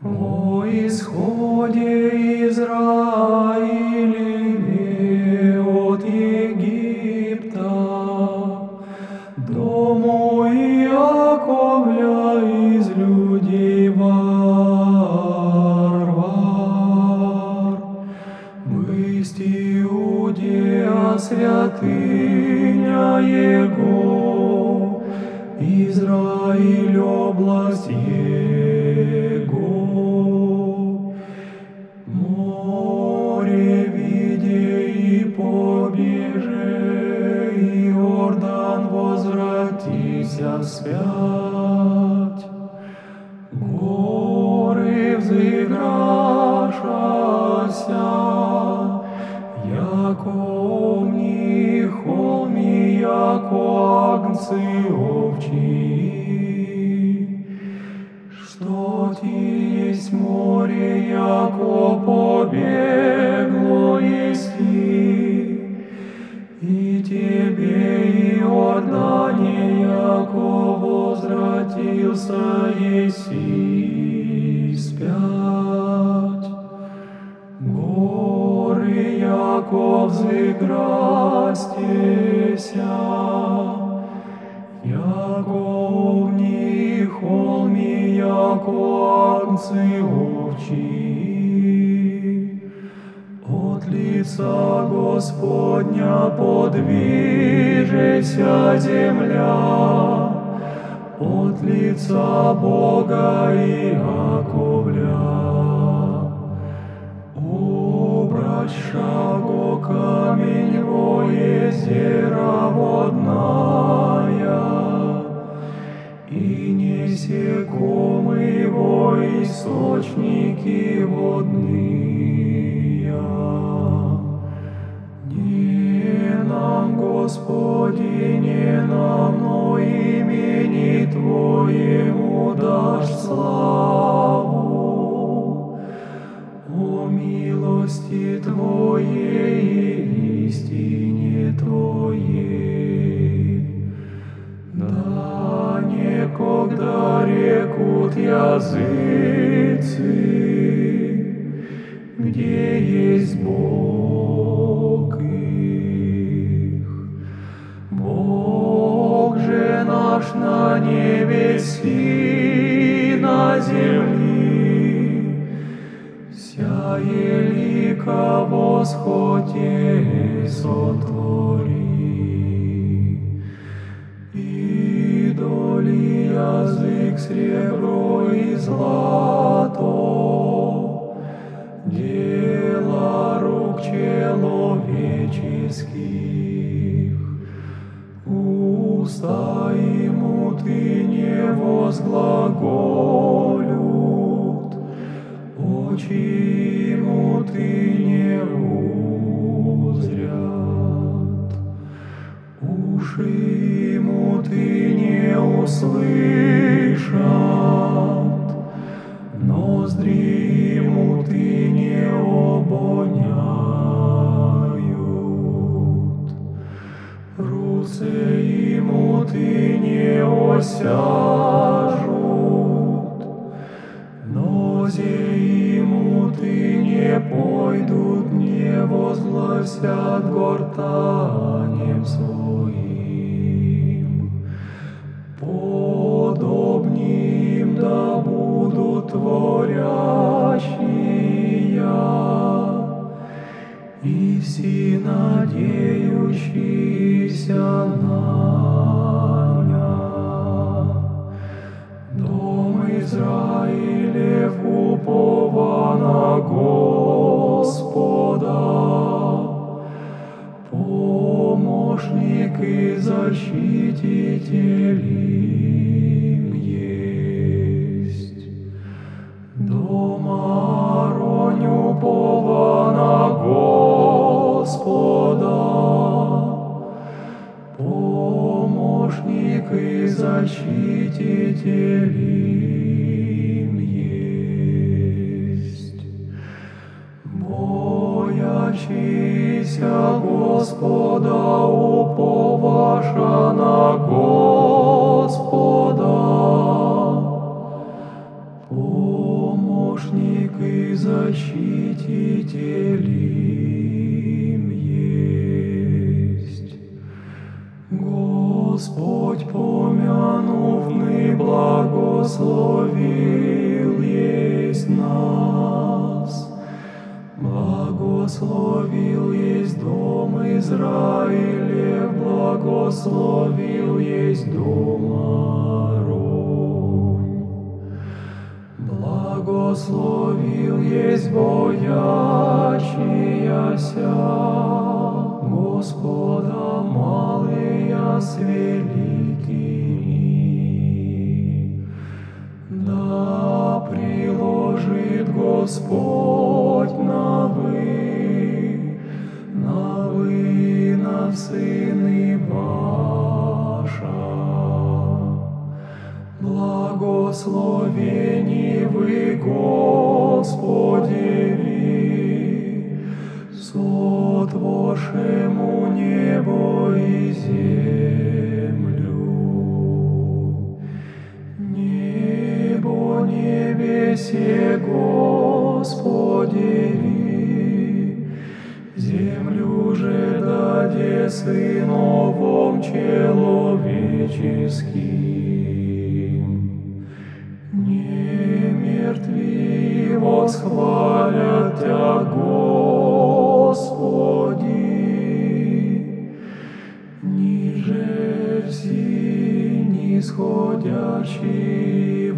О исходе Израилеве от Египта, дому Иаковля из людей варвар. Бысть Иудея святыня Его, Израиль область Его. И побеже, Иордан возвратися свять. Горы взыграшася, яко огни холми, яко агнцы овчии. Тебе Иордане, яко возвратился еси спять. Горы, яко взыграстеся, яко огни холми, яко агнцы овчии. Лица Господня подвижеся земля, от лица Бога Иаковля. Обращаго камень во езера водная, и несекомый во источники водные. Господи, не нам, но имени Твоему дашь славу. О милости Твоей и истине Твоей. Да некогда рекут языцы, земли, вся елика восходе сотвори. Идоли язык сребро и злато, Дела рук человеческих, Уста ему Очи ему ты не узрят. Уши ему ты не услышат, ноздри ему ты не обоняют, руцы ему ты не осяжут, нозе не пойдут, не возгласят гортанем своим. Подобним да будут творящие, и все надеющиеся на помощник и защититель им есть. Дома ронь упова на Господа, помощник и защититель им есть. Боячися Господа, уповаша на Господа, помощник и защититель им есть. Господь помянувный благословил благословил есть дом Израилев, благословил есть дом Аарон. Благословил есть боящияся Господа малые с великими. Да приложит Господь сыны ваша. Благословени вы, Господеви, сотворшему небо и землю. Сыновом человеческим. Не мертви восхвалят Тя, Господи, ниже все нисходящие